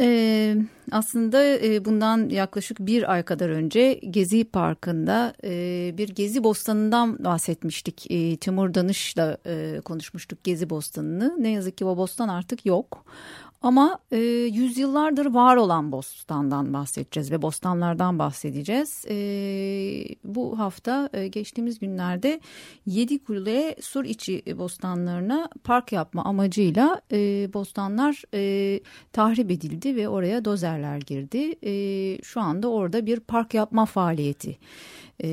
ee, aslında bundan yaklaşık bir ay kadar önce Gezi Parkı'nda bir Gezi Bostanı'ndan bahsetmiştik. Timur Danış'la konuşmuştuk Gezi Bostanı'nı. Ne yazık ki o bostan artık yok. Ama e, yüzyıllardır var olan bostandan bahsedeceğiz ve bostanlardan bahsedeceğiz. E, bu hafta e, geçtiğimiz günlerde Yedikule Sur içi bostanlarına park yapma amacıyla e, bostanlar e, tahrip edildi ve oraya dozerler girdi. E, şu anda orada bir park yapma faaliyeti e,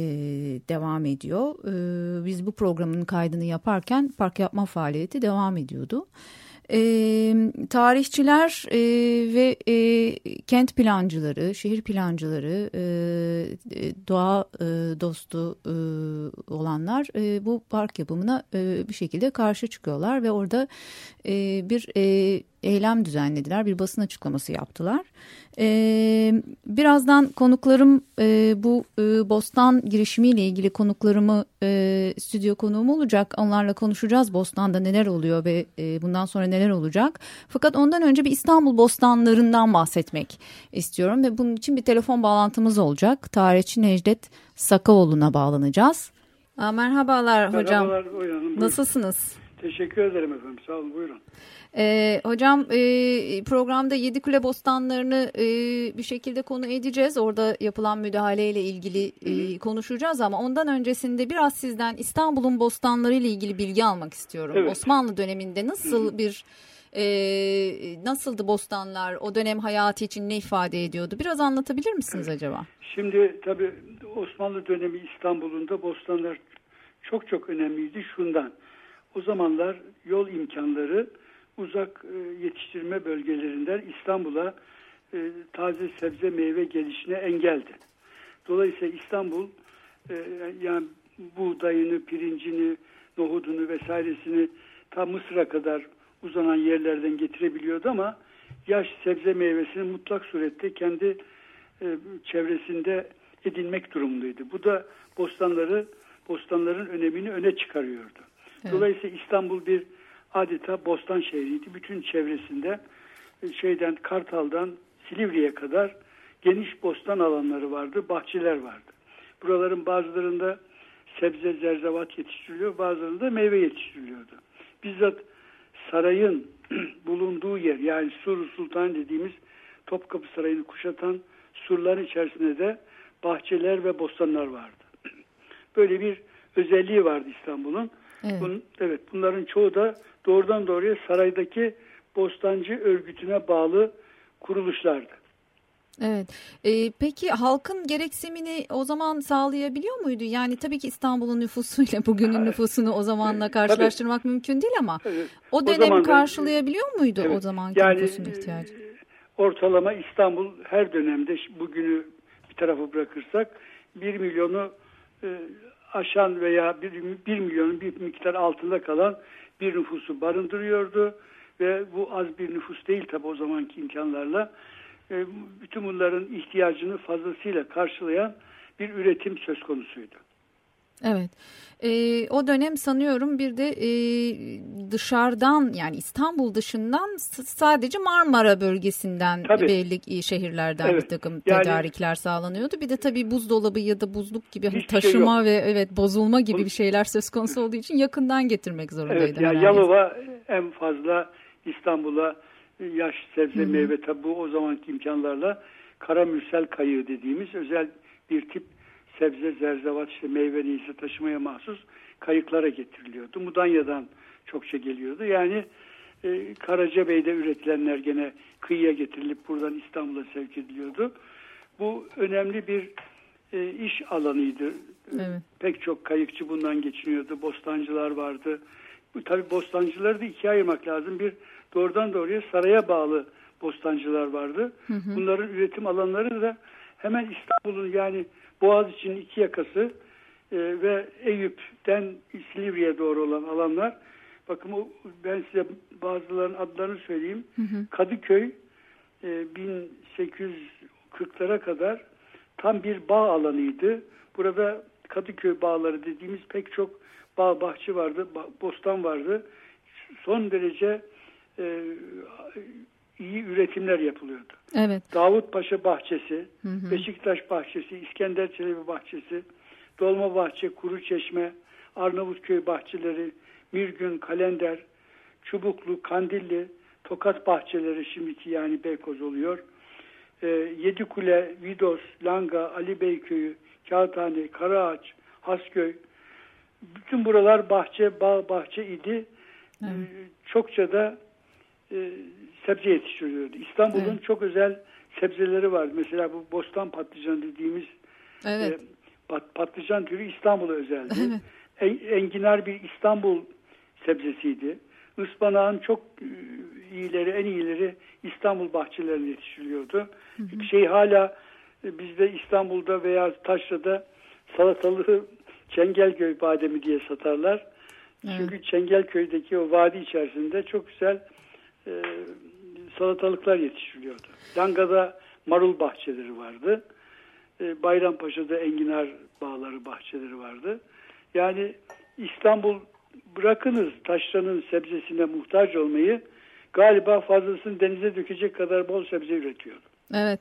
devam ediyor. E, biz bu programın kaydını yaparken park yapma faaliyeti devam ediyordu. E, tarihçiler e, ve e, kent plancıları, şehir plancıları, e, doğa e, dostu e, olanlar e, bu park yapımına e, bir şekilde karşı çıkıyorlar ve orada e, bir e, eylem düzenlediler, bir basın açıklaması yaptılar. Ee, birazdan konuklarım e, bu e, Bostan girişimiyle ilgili konuklarımı e, stüdyo konuğum olacak. Onlarla konuşacağız Bostan'da neler oluyor ve e, bundan sonra neler olacak. Fakat ondan önce bir İstanbul Bostanlarından bahsetmek istiyorum ve bunun için bir telefon bağlantımız olacak. Tarihçi Necdet Sakaoğlu'na bağlanacağız. Aa, merhabalar hocam. Merhabalar hocam. Nasılsınız? Teşekkür ederim efendim. Sağ olun. Buyurun. Ee, hocam e, programda Yedi Kule Bostanlarını e, bir şekilde konu edeceğiz. Orada yapılan müdahaleyle ilgili e, konuşacağız ama ondan öncesinde biraz sizden İstanbul'un bostanları ile ilgili bilgi almak istiyorum. Evet. Osmanlı döneminde nasıl bir e, nasıldı bostanlar? O dönem hayatı için ne ifade ediyordu? Biraz anlatabilir misiniz acaba? Şimdi tabii Osmanlı dönemi İstanbul'unda bostanlar çok çok önemliydi şundan. O zamanlar yol imkanları uzak e, yetiştirme bölgelerinden İstanbul'a e, taze sebze meyve gelişine engeldi. Dolayısıyla İstanbul e, yani buğdayını, pirincini, nohudunu vesairesini ta Mısır'a kadar uzanan yerlerden getirebiliyordu ama yaş sebze meyvesini mutlak surette kendi çevresinde edinmek durumundaydı. Bu da bostanları, bostanların önemini öne çıkarıyordu. Evet. Dolayısıyla İstanbul bir adeta bostan şehriydi. Bütün çevresinde e, şeyden Kartal'dan Silivri'ye kadar geniş bostan alanları vardı, bahçeler vardı. Buraların bazılarında sebze, zerzevat yetiştiriliyor, bazılarında meyve yetiştiriliyordu. Bizzat sarayın bulunduğu yer yani Sur Sultan dediğimiz Topkapı Sarayı'nı kuşatan surların içerisinde de bahçeler ve bostanlar vardı. Böyle bir özelliği vardı İstanbul'un. Evet. Bun, evet bunların çoğu da doğrudan doğruya saraydaki bostancı örgütüne bağlı kuruluşlardı. Evet. Ee, peki halkın gereksinimini o zaman sağlayabiliyor muydu? Yani tabii ki İstanbul'un nüfusuyla bugünün nüfusunu o zamanla karşılaştırmak tabii. mümkün değil ama evet. o dönemi o karşılayabiliyor muydu evet. o zamanki yani, nüfusun ihtiyacı? E, ortalama İstanbul her dönemde bugünü bir tarafa bırakırsak bir milyonu e, aşan veya bir, bir milyonun bir miktar altında kalan bir nüfusu barındırıyordu ve bu az bir nüfus değil tabi o zamanki imkanlarla e, bütün bunların ihtiyacını fazlasıyla karşılayan bir üretim söz konusuydu. Evet. E, o dönem sanıyorum bir de e, dışarıdan yani İstanbul dışından sadece Marmara bölgesinden tabii. belli şehirlerden evet. bir takım yani, tedarikler sağlanıyordu. Bir de tabii buzdolabı ya da buzluk gibi hani taşıma şey ve evet bozulma gibi bir şeyler söz konusu olduğu için yakından getirmek zorundaydı. Evet, yani Yalova en fazla İstanbul'a yaş sebze Hı-hı. meyve tabi bu o zamanki imkanlarla karamürsel kayığı dediğimiz özel bir tip sebze, zerzevat, işte meyve neyse taşımaya mahsus kayıklara getiriliyordu. Mudanya'dan çokça geliyordu. Yani e, Karacabey'de üretilenler gene kıyıya getirilip buradan İstanbul'a sevk ediliyordu. Bu önemli bir e, iş alanıydı. Evet. Pek çok kayıkçı bundan geçiniyordu. Bostancılar vardı. Bu tabi bostancıları da ikiye ayırmak lazım. Bir doğrudan doğruya saraya bağlı bostancılar vardı. Hı hı. Bunların üretim alanları da hemen İstanbul'un yani Boğaz için iki yakası e, ve Eyüp'ten Silivri'ye doğru olan alanlar. Bakın ben size bazılarının adlarını söyleyeyim. Hı hı. Kadıköy e, 1840'lara kadar tam bir bağ alanıydı. Burada Kadıköy bağları dediğimiz pek çok bağ bahçe vardı, bostan vardı. Son derece e, iyi üretimler yapılıyordu. Evet. Davut Paşa Bahçesi, hı hı. Beşiktaş Bahçesi, İskender Çelebi Bahçesi, Dolma Bahçe, Kuru Çeşme, Arnavutköy bahçeleri, Mirgün, Kalender, Çubuklu, Kandilli, Tokat bahçeleri şimdiki yani Beykoz oluyor. E, Yedikule, Vidos, Langa, Ali Bey Köyü, Kağıthane, Karaağaç, Hasköy. Bütün buralar bahçe, bağ bahçe idi. Evet. E, çokça da e, sebze yetiştiriyordu. İstanbul'un evet. çok özel sebzeleri var. Mesela bu bostan patlıcan dediğimiz evet. e, patlıcan türü İstanbul'a özeldi. Evet. En, enginar bir İstanbul sebzesiydi. Ispanağın çok e, iyileri, en iyileri İstanbul bahçelerinde yetiştiriliyordu. Hı hı. Şey hala e, bizde İstanbul'da veya Taşra'da salatalığı Çengelköy bademi diye satarlar. Evet. Çünkü Çengelköy'deki o vadi içerisinde çok güzel e, salatalıklar yetiştiriliyordu. Langa'da marul bahçeleri vardı. E, Bayrampaşa'da enginar bağları bahçeleri vardı. Yani İstanbul bırakınız taşranın sebzesine muhtaç olmayı galiba fazlasını denize dökecek kadar bol sebze üretiyordu. Evet.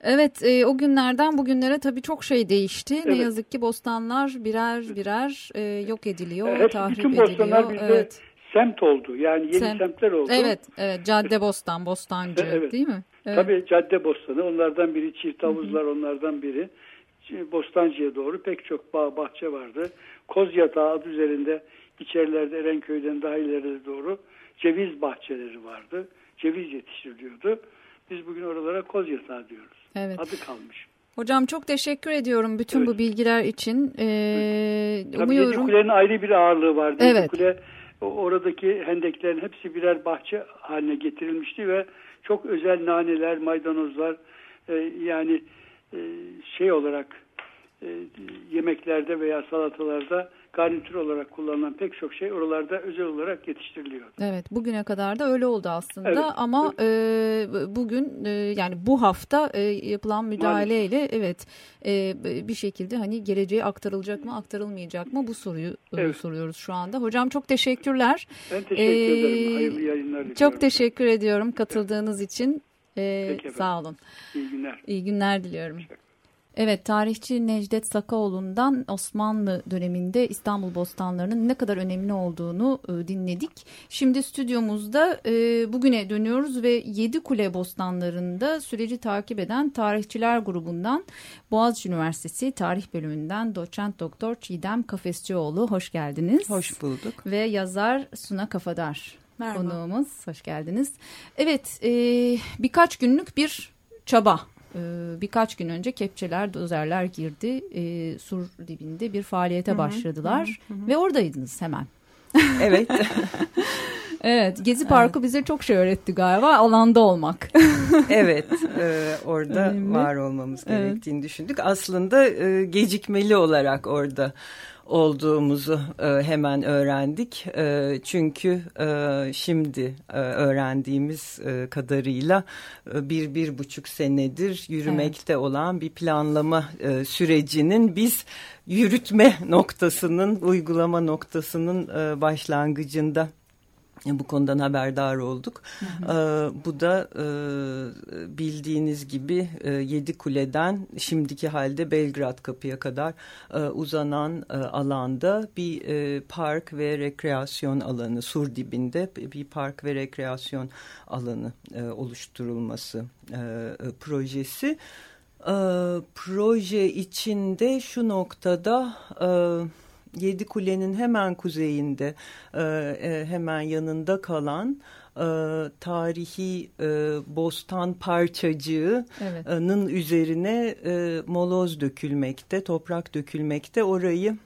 Evet e, o günlerden bugünlere tabii çok şey değişti. Evet. Ne yazık ki bostanlar birer birer e, yok ediliyor, evet, tahrip bütün bostanlar bizde evet. Semt oldu. Yani yeni Sem semtler oldu. Evet, evet. Cadde Bostan, Bostancı evet. değil mi? Evet. Tabii Cadde Bostanı onlardan biri, çift havuzlar onlardan biri. Bostancı'ya doğru pek çok bağ bahçe vardı. Koz Yatağı adı üzerinde içerilerde Erenköy'den daha ileri doğru ceviz bahçeleri vardı. Ceviz yetiştiriliyordu. Biz bugün oralara koz yatağı diyoruz. Evet. Adı kalmış. Hocam çok teşekkür ediyorum bütün evet. bu bilgiler için. Ee, Tabii umuyorum. Kule'nin ayrı bir ağırlığı vardı. Evet. Oradaki hendeklerin hepsi birer bahçe haline getirilmişti ve çok özel naneler, maydanozlar e, yani e, şey olarak yemeklerde veya salatalarda garnitür olarak kullanılan pek çok şey oralarda özel olarak yetiştiriliyor. Evet bugüne kadar da öyle oldu aslında evet, ama evet. E, bugün e, yani bu hafta e, yapılan müdahaleyle Maalesef. evet e, bir şekilde hani geleceğe aktarılacak mı aktarılmayacak mı bu soruyu e, evet. soruyoruz şu anda. Hocam çok teşekkürler. Ben teşekkür ee, ederim. Hayırlı yayınlar diliyorum. Çok teşekkür ediyorum katıldığınız evet. için. Ee, sağ olun. İyi günler. İyi günler diliyorum. Evet, tarihçi Necdet Sakaoğlu'ndan Osmanlı döneminde İstanbul bostanlarının ne kadar önemli olduğunu e, dinledik. Şimdi stüdyomuzda e, bugüne dönüyoruz ve Yedi Kule bostanlarında süreci takip eden tarihçiler grubundan Boğaziçi Üniversitesi Tarih Bölümünden doçent doktor Çiğdem Kafesçioğlu hoş geldiniz. Hoş bulduk. Ve yazar Suna Kafadar Merhaba. konuğumuz. Hoş geldiniz. Evet, e, birkaç günlük bir çaba birkaç gün önce kepçeler, dozerler girdi. E, sur dibinde bir faaliyete hı hı, başladılar hı hı. ve oradaydınız hemen. Evet. evet, Gezi Parkı evet. bize çok şey öğretti galiba, alanda olmak. evet, e, orada Önemli. var olmamız gerektiğini evet. düşündük. Aslında e, gecikmeli olarak orada olduğumuzu e, hemen öğrendik. E, çünkü e, şimdi e, öğrendiğimiz e, kadarıyla e, bir, bir buçuk senedir yürümekte evet. olan bir planlama e, sürecinin biz yürütme noktasının, uygulama noktasının e, başlangıcında bu konudan haberdar olduk. Hı hı. Ee, bu da e, bildiğiniz gibi e, Yedi Kule'den şimdiki halde Belgrad Kapı'ya kadar e, uzanan e, alanda bir e, park ve rekreasyon alanı sur dibinde bir park ve rekreasyon alanı e, oluşturulması e, e, projesi. E, proje içinde şu noktada... E, Yedi Kule'nin hemen kuzeyinde e, e, hemen yanında kalan e, tarihi e, bostan parçacığının evet. üzerine e, moloz dökülmekte, toprak dökülmekte. Orayı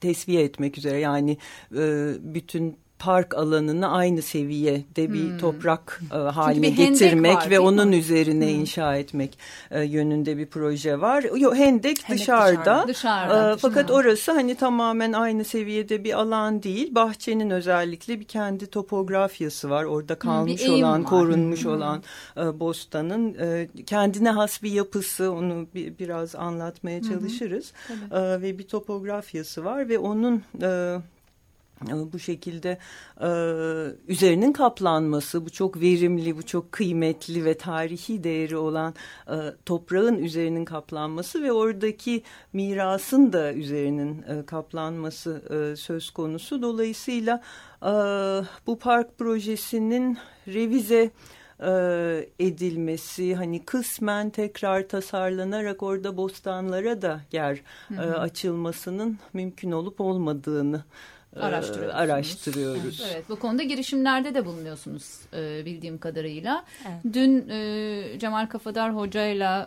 tesviye etmek üzere yani e, bütün park alanını aynı seviyede bir hmm. toprak e, haline getirmek var, ve onun mi? üzerine hmm. inşa etmek e, yönünde bir proje var. Yo, hendek, hendek dışarıda. dışarıda. dışarıda. E, fakat orası hani tamamen aynı seviyede bir alan değil. Bahçenin özellikle bir kendi topografyası var. Orada kalmış hmm, olan, var. korunmuş hmm. olan e, bostanın e, kendine has bir yapısı. Onu bir, biraz anlatmaya çalışırız. Hmm. E, ve bir topografyası var ve onun e, bu şekilde e, üzerinin kaplanması, bu çok verimli, bu çok kıymetli ve tarihi değeri olan e, toprağın üzerinin kaplanması ve oradaki mirasın da üzerinin e, kaplanması e, söz konusu. Dolayısıyla e, bu park projesinin revize e, edilmesi hani kısmen tekrar tasarlanarak orada bostanlara da yer hı hı. E, açılmasının mümkün olup olmadığını e, araştırıyoruz. Evet, bu konuda girişimlerde de bulunuyorsunuz e, bildiğim kadarıyla. Evet. Dün e, Cemal Kafadar Hoca ile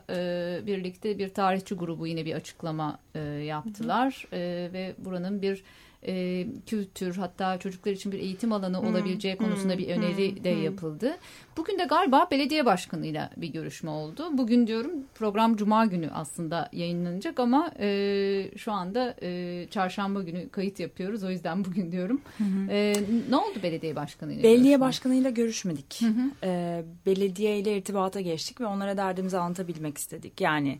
birlikte bir tarihçi grubu yine bir açıklama e, yaptılar hı hı. E, ve buranın bir e, kültür hatta çocuklar için bir eğitim alanı hmm, olabileceği hmm, konusunda bir öneri hmm, de hmm. yapıldı. Bugün de galiba belediye başkanıyla bir görüşme oldu. Bugün diyorum program cuma günü aslında yayınlanacak ama e, şu anda e, çarşamba günü kayıt yapıyoruz. O yüzden bugün diyorum. E, ne oldu belediye başkanıyla? Belediye görüşme? başkanıyla görüşmedik. E, belediye ile irtibata geçtik ve onlara derdimizi anlatabilmek istedik. Yani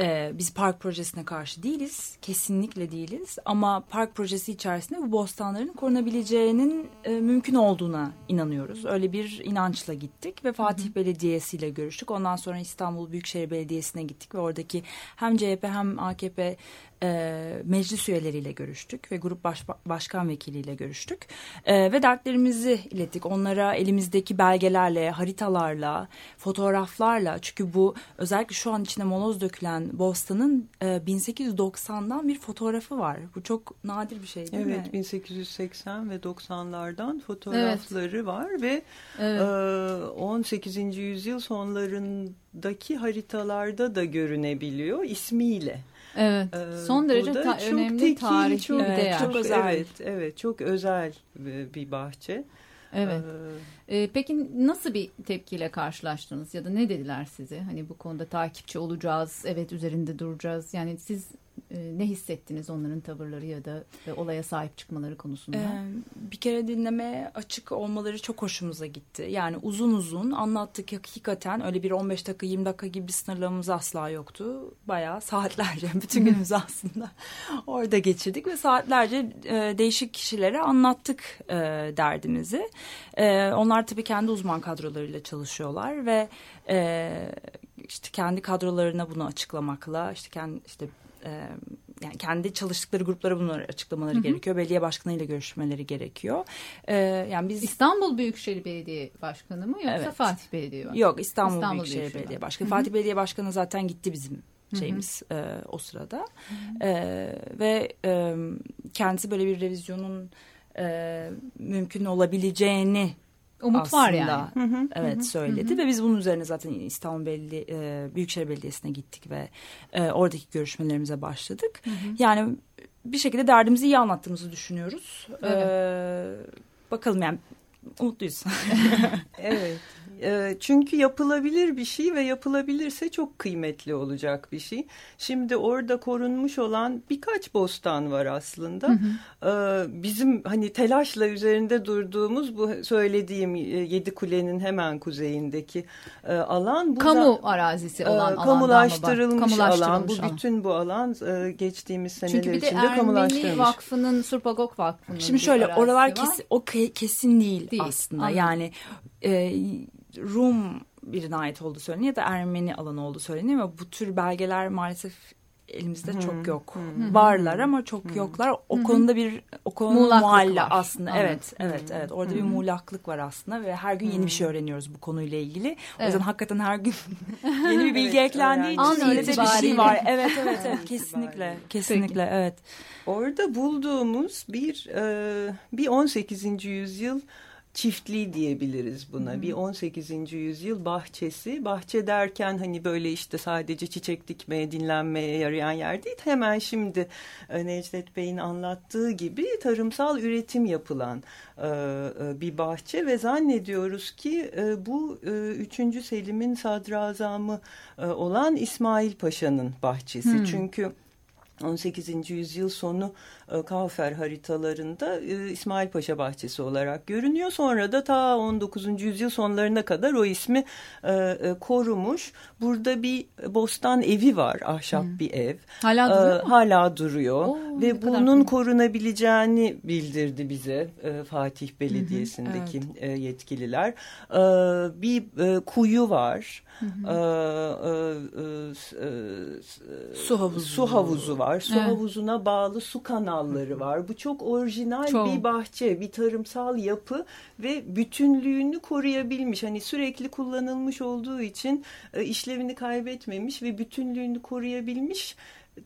ee, biz park projesine karşı değiliz. Kesinlikle değiliz. Ama park projesi içerisinde bu bostanların korunabileceğinin e, mümkün olduğuna inanıyoruz. Öyle bir inançla gittik ve Fatih hı hı. Belediyesi ile görüştük. Ondan sonra İstanbul Büyükşehir Belediyesi'ne gittik ve oradaki hem CHP hem AKP e, meclis üyeleriyle görüştük ve grup baş, başkan vekiliyle görüştük. E, ve dertlerimizi ilettik. Onlara elimizdeki belgelerle, haritalarla, fotoğraflarla çünkü bu özellikle şu an içine moloz dökülen Bostan'ın e, 1890'dan bir fotoğrafı var. Bu çok nadir bir şey değil evet, mi? Evet 1880 ve 90'lardan fotoğrafları evet. var ve evet. e, 18. yüzyıl sonlarındaki haritalarda da görünebiliyor ismiyle. Evet. Ee, Son derece ta önemli tekil, tarihi çok, değer. Çok özel. Evet, evet, çok özel bir bahçe. Evet. Ee, peki nasıl bir tepkiyle karşılaştınız ya da ne dediler size? Hani bu konuda takipçi olacağız, evet üzerinde duracağız. Yani siz ne hissettiniz onların tavırları ya da e, olaya sahip çıkmaları konusunda? Ee, bir kere dinlemeye açık olmaları çok hoşumuza gitti. Yani uzun uzun anlattık hakikaten öyle bir 15 dakika 20 dakika gibi bir sınırlamamız asla yoktu. Bayağı saatlerce bütün günümüzü aslında orada geçirdik ve saatlerce e, değişik kişilere anlattık e, derdimizi. E, onlar tabii kendi uzman kadrolarıyla çalışıyorlar ve e, işte kendi kadrolarına bunu açıklamakla işte kendi işte e, yani kendi çalıştıkları gruplara bunları açıklamaları hı hı. gerekiyor. Belediye başkanıyla görüşmeleri gerekiyor. E, yani biz İstanbul Büyükşehir Belediye Başkanı mı yoksa evet. Fatih Belediye Başkanı? Yok İstanbul, İstanbul Büyükşehir, Büyükşehir Belediye Başkanı. Hı hı. Fatih Belediye Başkanı zaten gitti bizim şeyimiz hı hı. E, o sırada hı hı. E, ve e, kendisi böyle bir revizyonun e, mümkün olabileceğini Umut aslında, var yani. Hı hı, evet hı, söyledi hı. ve biz bunun üzerine zaten İstanbul Belediye, e, Büyükşehir Belediyesi'ne gittik ve e, oradaki görüşmelerimize başladık. Hı hı. Yani bir şekilde derdimizi iyi anlattığımızı düşünüyoruz. Evet. Ee, bakalım yani umutluyuz. evet. E, çünkü yapılabilir bir şey ve yapılabilirse çok kıymetli olacak bir şey. Şimdi orada korunmuş olan birkaç bostan var aslında. Hı hı. E, bizim hani telaşla üzerinde durduğumuz bu söylediğim e, Yedi Kule'nin hemen kuzeyindeki e, alan. Bu Kamu da, arazisi olan e, kamulaştırılmış, kamulaştırılmış alan. Bu alan. bütün bu alan e, geçtiğimiz seneler içinde kamulaştırılmış. Çünkü bir de Ermeni Vakfı'nın, Surpagok Vakfı'nın Şimdi şöyle oralar kesin, o kesin değil, değil aslında. Anladım. Yani e, Rum birine ait olduğu söyleniyor ya da Ermeni alanı olduğu söyleniyor ama bu tür belgeler maalesef elimizde hmm. çok yok. Hmm. Varlar ama çok hmm. yoklar. O hmm. konuda bir o konuda mualla aslında. Evet, evet, hmm. evet, evet. Orada hmm. bir muğlaklık var aslında ve her gün yeni bir şey hmm. öğreniyoruz bu konuyla ilgili. O evet. yüzden hakikaten her gün yeni bir bilgi evet, eklendiği için öyle de bir şey var. Evet, evet, evet. kesinlikle. Kesinlikle, Peki. evet. Orada bulduğumuz bir e, bir 18. yüzyıl çiftliği diyebiliriz buna. Hmm. Bir 18. yüzyıl bahçesi. Bahçe derken hani böyle işte sadece çiçek dikmeye, dinlenmeye yarayan yer değil. Hemen şimdi e, Necdet Bey'in anlattığı gibi tarımsal üretim yapılan e, e, bir bahçe ve zannediyoruz ki bu 3. Selim'in sadrazamı olan İsmail Paşa'nın bahçesi. Hmm. Çünkü 18. yüzyıl sonu Kaufer haritalarında e, İsmail Paşa Bahçesi olarak görünüyor. Sonra da ta 19. yüzyıl sonlarına kadar o ismi e, korumuş. Burada bir bostan evi var, ahşap hmm. bir ev. Hala duruyor mu? Hala duruyor Oo, ve bunun korunabileceğini bildirdi bize Fatih Belediyesi'ndeki evet. yetkililer. Bir kuyu var. Su havuzu. Su havuzu var. Su evet. havuzuna bağlı su kanalı kanalları var. Bu çok orijinal çok. bir bahçe, bir tarımsal yapı ve bütünlüğünü koruyabilmiş. Hani sürekli kullanılmış olduğu için e, işlevini kaybetmemiş ve bütünlüğünü koruyabilmiş.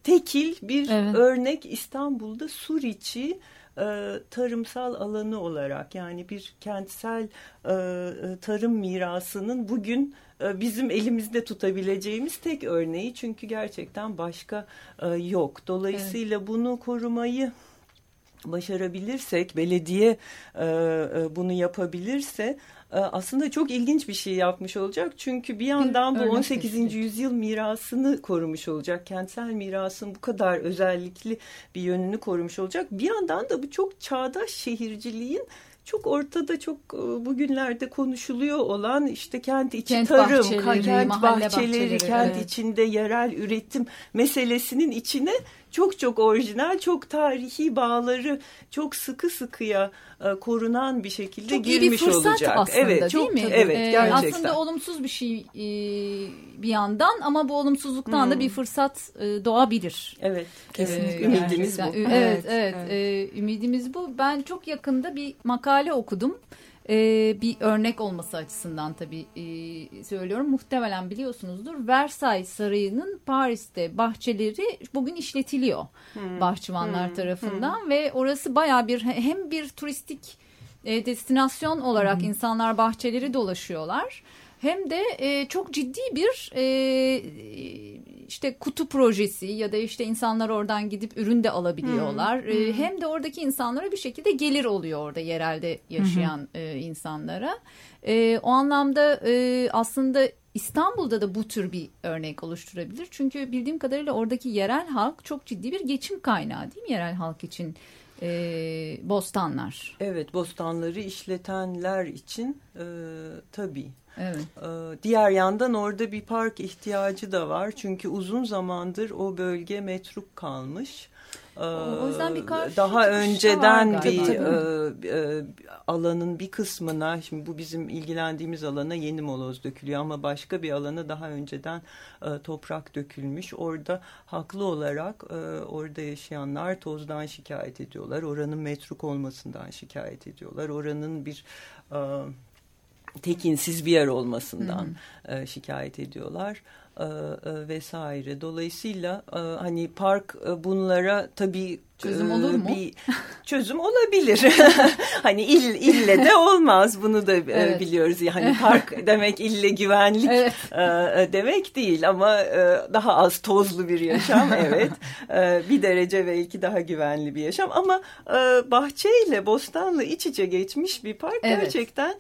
Tekil bir evet. örnek İstanbul'da Suriçi e, tarımsal alanı olarak yani bir kentsel e, e tarım mirasının bugün e, bizim elimizde tutabileceğimiz tek örneği çünkü gerçekten başka e, yok. Dolayısıyla evet. bunu korumayı başarabilirsek, belediye e, bunu yapabilirse aslında çok ilginç bir şey yapmış olacak. Çünkü bir yandan bu 18. Seçtik. yüzyıl mirasını korumuş olacak. Kentsel mirasın bu kadar özellikli bir yönünü korumuş olacak. Bir yandan da bu çok çağdaş şehirciliğin çok ortada çok e, bugünlerde konuşuluyor olan işte kent içi kent tarım, bahçeleri, kent bahçeleri, bahçeleri kent evet. içinde yerel üretim meselesinin içine çok çok orijinal, çok tarihi bağları çok sıkı sıkıya e, korunan bir şekilde çok girmiş iyi bir fırsat olacak. Aslında, evet, çok değil mi? evet ee, gerçekten. Aslında olumsuz bir şey e, bir yandan ama bu olumsuzluktan hmm. da bir fırsat e, doğabilir. Evet, kesinlikle ee, ümidimiz bu. Evet, evet, evet. evet. E, ümidimiz bu. Ben çok yakında bir makale okudum e, bir örnek olması açısından tabii e, söylüyorum. Muhtemelen biliyorsunuzdur. Versailles Sarayı'nın Paris'te bahçeleri bugün işletiliyor hmm. bahçıvanlar hmm. tarafından hmm. ve orası baya bir hem bir turistik e, destinasyon olarak hmm. insanlar bahçeleri dolaşıyorlar hem de e, çok ciddi bir e, işte kutu projesi ya da işte insanlar oradan gidip ürün de alabiliyorlar. Hmm. E, hem de oradaki insanlara bir şekilde gelir oluyor orada yerelde yaşayan hmm. e, insanlara. E, o anlamda e, aslında İstanbul'da da bu tür bir örnek oluşturabilir. Çünkü bildiğim kadarıyla oradaki yerel halk çok ciddi bir geçim kaynağı değil mi yerel halk için? E, bostanlar. Evet bostanları işletenler için e, tabii Evet. Ee, diğer yandan orada bir park ihtiyacı da var. Çünkü uzun zamandır o bölge metruk kalmış. O yüzden bir daha önceden bir e, e, alanın bir kısmına şimdi bu bizim ilgilendiğimiz alana yeni moloz dökülüyor ama başka bir alana daha önceden e, toprak dökülmüş. Orada haklı olarak e, orada yaşayanlar tozdan şikayet ediyorlar. Oranın metruk olmasından şikayet ediyorlar. Oranın bir e, tekinsiz bir yer olmasından e, şikayet ediyorlar e, e, vesaire. Dolayısıyla e, hani park e, bunlara tabii Çözüm olur mu? Bir çözüm olabilir. hani il, ille de olmaz. Bunu da evet. biliyoruz. Yani park demek ille güvenlik evet. demek değil ama daha az tozlu bir yaşam evet. bir derece belki daha güvenli bir yaşam ama bahçeyle, bostanla iç içe geçmiş bir park evet. gerçekten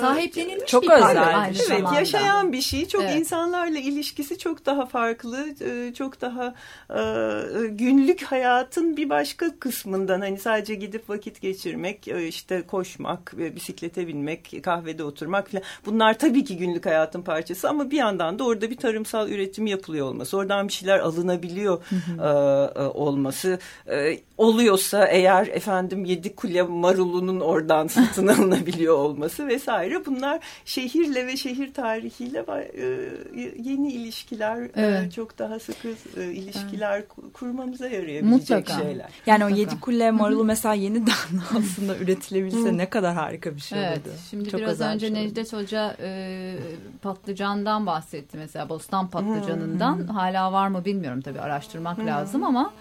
sahiplenilmiş çok bir park aynı evet, zamanda. yaşayan bir şey. Çok evet. insanlarla ilişkisi çok daha farklı, çok daha günlük hayatın bir başka kısmından hani sadece gidip vakit geçirmek, e, işte koşmak, e, bisiklete binmek, kahvede oturmak falan. Bunlar tabii ki günlük hayatın parçası ama bir yandan da orada bir tarımsal üretim yapılıyor olması, oradan bir şeyler alınabiliyor e, olması oluyorsa eğer efendim yedi kule marulunun oradan satın alınabiliyor olması vesaire bunlar şehirle ve şehir tarihiyle yeni ilişkiler evet. çok daha sıkı ilişkiler evet. kurmamıza yarayabilecek Mutlaka. Şeyler. Yani Mutlaka. o yedi kule marulu mesela yeniden aslında üretilebilse ne kadar harika bir şey evet, olurdu. Şimdi Çok biraz önce şey Necdet Hoca e, patlıcandan bahsetti mesela bostan patlıcanından. Hala var mı bilmiyorum tabii araştırmak lazım ama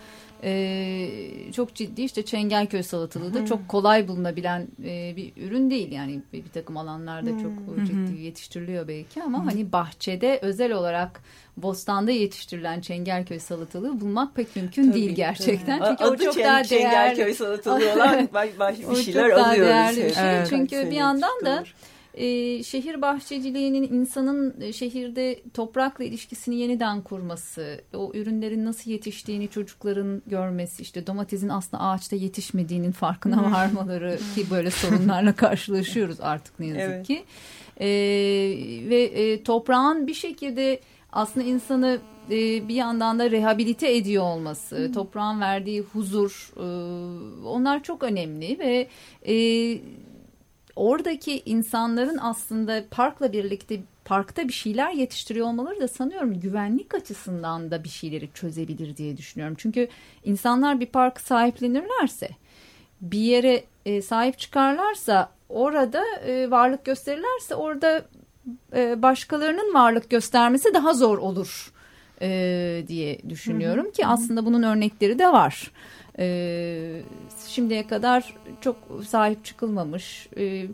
e, çok ciddi işte Çengelköy salatalığı da çok kolay bulunabilen e, bir ürün değil yani bir, bir takım alanlarda çok ciddi yetiştiriliyor belki ama hani bahçede özel olarak bostanda yetiştirilen Çengelköy salatalığı bulmak pek mümkün tabii, değil gerçekten. Tabii. Çünkü Adı o çok daha değerli. Çengelköy salatalığı olan baş, baş bir şeyler alıyoruz. Bir şey. Evet. Çünkü bir yandan da e, şehir bahçeciliğinin insanın e, şehirde toprakla ilişkisini yeniden kurması, o ürünlerin nasıl yetiştiğini çocukların görmesi, işte domatesin aslında ağaçta yetişmediğinin farkına varmaları ki böyle sorunlarla karşılaşıyoruz artık ne yazık evet. ki. E, ve e, toprağın bir şekilde aslında insanı e, bir yandan da rehabilite ediyor olması, hmm. toprağın verdiği huzur, e, onlar çok önemli ve e, oradaki insanların aslında parkla birlikte parkta bir şeyler yetiştiriyor olmaları da sanıyorum güvenlik açısından da bir şeyleri çözebilir diye düşünüyorum. Çünkü insanlar bir parkı sahiplenirlerse bir yere e, sahip çıkarlarsa orada e, varlık gösterirlerse orada e, başkalarının varlık göstermesi daha zor olur e, diye düşünüyorum hı hı. ki aslında bunun örnekleri de var. E, şimdiye kadar çok sahip çıkılmamış, e,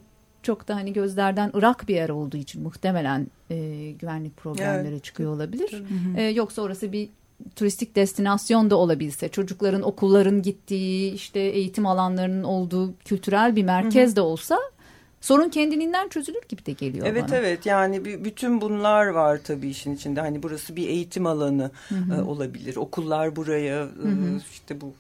çok da hani gözlerden ırak bir yer olduğu için muhtemelen e, güvenlik problemleri evet. çıkıyor olabilir. Hı hı. E, yoksa orası bir turistik destinasyon da olabilse, çocukların okulların gittiği, işte eğitim alanlarının olduğu kültürel bir merkez hı hı. de olsa sorun kendiliğinden çözülür gibi de geliyor evet, bana. Evet evet yani bütün bunlar var tabii işin içinde. Hani burası bir eğitim alanı hı hı. E, olabilir. Okullar buraya hı hı. işte bu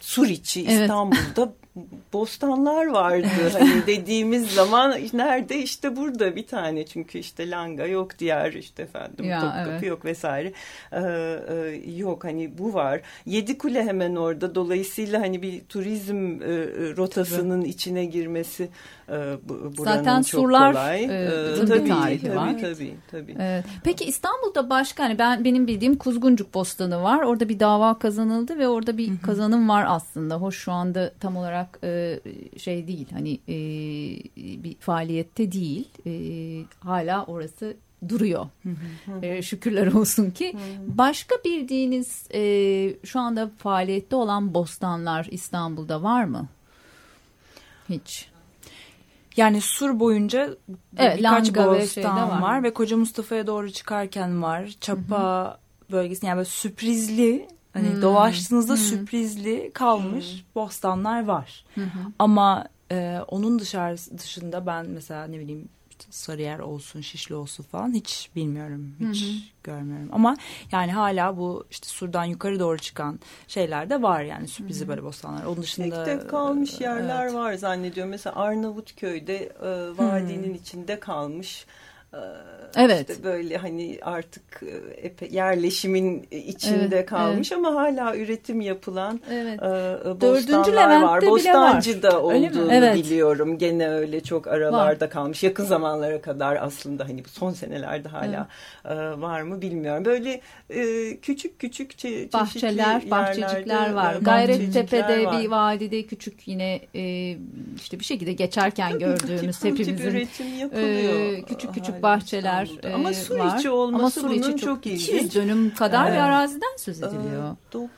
Suriçi evet. İstanbul'da bostanlar vardı. Hani dediğimiz zaman nerede? İşte burada bir tane. Çünkü işte Langa yok diğer işte efendim ya, Topkapı evet. yok vesaire. Ee, e, yok hani bu var. Yedi Kule hemen orada. Dolayısıyla hani bir turizm e, rotasının Tabii. içine girmesi e, buranın Zaten çok surlar, kolay. E, ee, tabii, tarihi tabii, var. Tabii tabii. Evet. Peki İstanbul'da başka hani ben benim bildiğim Kuzguncuk Bostanı var. Orada bir dava kazanıldı ve orada bir Hı -hı. kazanım var aslında. Hoş şu anda tam olarak e, şey değil hani e, bir faaliyette değil. E, hala orası duruyor. e, şükürler olsun ki. Başka bildiğiniz e, şu anda faaliyette olan bostanlar İstanbul'da var mı? Hiç. Yani sur boyunca evet, birkaç bostan var. var ve Koca Mustafa'ya doğru çıkarken var. Çapa hı hı. bölgesi yani böyle sürprizli hani hmm. dolaştığınızda hmm. sürprizli kalmış hmm. bostanlar var. Hmm. Ama e, onun dışarı dışında ben mesela ne bileyim Sarıyer olsun, Şişli olsun falan hiç bilmiyorum. Hiç hı hı. görmüyorum. Ama yani hala bu işte surdan yukarı doğru çıkan şeyler de var yani sürprizi hı hı. böyle bostanlar. Onun dışında tek tek kalmış yerler evet. var zannediyorum. Mesela Arnavutköy'de e, vadinin hı. içinde kalmış evet. İşte böyle hani artık e, epey yerleşimin içinde evet, kalmış evet. ama hala üretim yapılan evet. e, bostanlar var. Bostancı'da olduğunu evet. biliyorum. Gene öyle çok aralarda var. kalmış. Yakın zamanlara kadar aslında hani bu son senelerde hala evet. e, var mı bilmiyorum. Böyle e, küçük küçük çe bahçeler, bahçecikler var. E, Gayrettepe'de var. bir vadide küçük yine e, işte bir şekilde geçerken Tabii, gördüğümüz hepimizin üretim yapılıyor. E, küçük küçük bahçeler e, Ama sur var. içi olması Ama sur bunun çok, çok ilginç. 200 dönüm kadar evet. bir araziden söz ediliyor.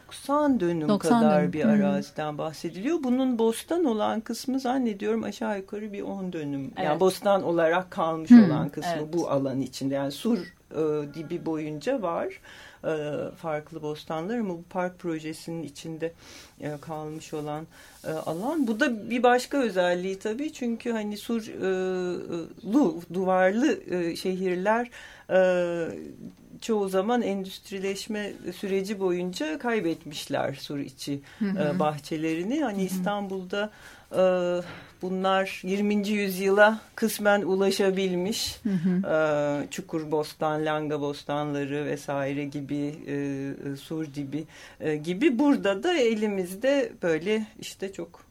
90 dönüm 90 kadar dönüm. bir araziden bahsediliyor. Bunun bostan olan kısmı zannediyorum aşağı yukarı bir 10 dönüm. Evet. Yani bostan olarak kalmış hmm. olan kısmı evet. bu alan içinde. Yani sur e, dibi boyunca var e, farklı bostanlar ama bu park projesinin içinde e, kalmış olan e, alan. Bu da bir başka özelliği tabii çünkü hani surlu e, duvarlı e, şehirler e, çoğu zaman endüstrileşme süreci boyunca kaybetmişler sur içi e, bahçelerini. Hani hı hı. İstanbul'da e, bunlar 20. yüzyıla kısmen ulaşabilmiş. Hı hı. E, Çukurbostan, Langa bostanları vesaire gibi, Sur dibi gibi. Burada da elimizde böyle işte çok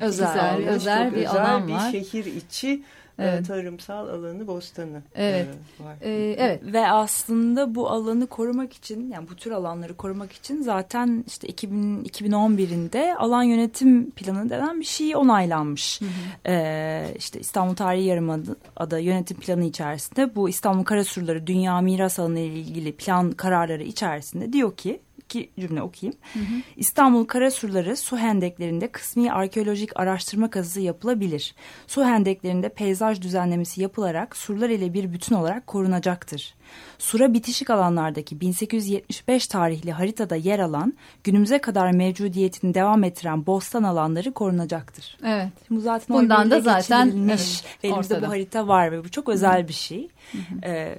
özel, özel bir özel alan bir var. şehir içi evet. tarımsal alanı bostanı evet. E, var. Ee, evet. Ve aslında bu alanı korumak için yani bu tür alanları korumak için zaten işte 2000, 2011'inde alan yönetim planı denen bir şey onaylanmış. Hı hı. Ee, işte İstanbul Tarihi Yarımada yönetim planı içerisinde bu İstanbul Karasurları Dünya Miras Alanı ile ilgili plan kararları içerisinde diyor ki iki cümle okuyayım. Hı hı. İstanbul Karasurları su hendeklerinde kısmi arkeolojik araştırma kazısı yapılabilir. Su hendeklerinde peyzaj düzenlemesi yapılarak surlar ile bir bütün olarak korunacaktır. Sura bitişik alanlardaki 1875 tarihli haritada yer alan günümüze kadar mevcudiyetini devam ettiren bostan alanları korunacaktır. Evet. Bu zaten Bundan da zaten evet, elimizde bu harita var ve bu çok özel bir şey. Hı hı. Ee.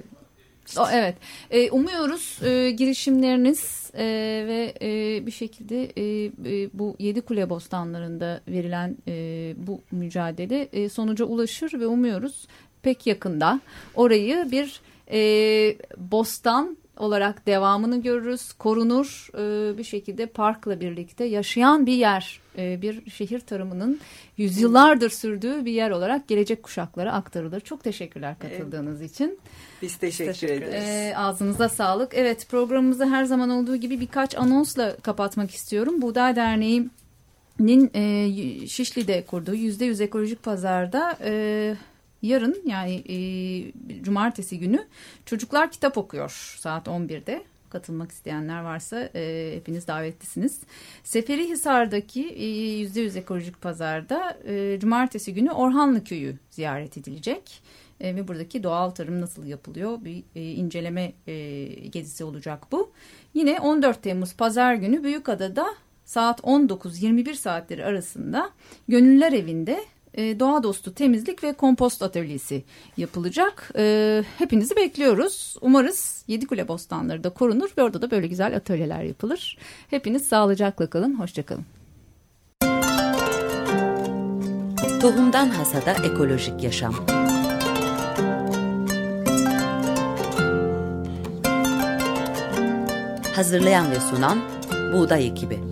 O, evet. E, umuyoruz e, girişimleriniz e, ve e, bir şekilde e, e, bu yedi kule bostanlarında verilen e, bu mücadele e, sonuca ulaşır ve umuyoruz pek yakında orayı bir e, bostan olarak devamını görürüz, korunur e, bir şekilde parkla birlikte yaşayan bir yer, e, bir şehir tarımının yüzyıllardır sürdüğü bir yer olarak gelecek kuşaklara aktarılır. Çok teşekkürler katıldığınız evet. için. Biz teşekkür, teşekkür ederiz. E, ağzınıza sağlık. Evet programımızı her zaman olduğu gibi birkaç anonsla kapatmak istiyorum. Buğday Derneği'nin e, Şişli'de kurduğu %100 ekolojik pazarda... E, yarın yani e, cumartesi günü çocuklar kitap okuyor saat 11'de. Katılmak isteyenler varsa e, hepiniz davetlisiniz. Seferihisar'daki e, %100 ekolojik pazarda e, cumartesi günü Orhanlı Köyü ziyaret edilecek. E, ve buradaki doğal tarım nasıl yapılıyor bir e, inceleme e, gezisi olacak bu. Yine 14 Temmuz pazar günü Büyükada'da saat 19-21 saatleri arasında Gönüller Evi'nde e, doğa dostu temizlik ve kompost atölyesi yapılacak. E, hepinizi bekliyoruz. Umarız Yedikule Bostanları da korunur ve orada da böyle güzel atölyeler yapılır. Hepiniz sağlıcakla kalın, hoşçakalın. Tohumdan Hasada Ekolojik Yaşam Hazırlayan ve sunan Buğday Ekibi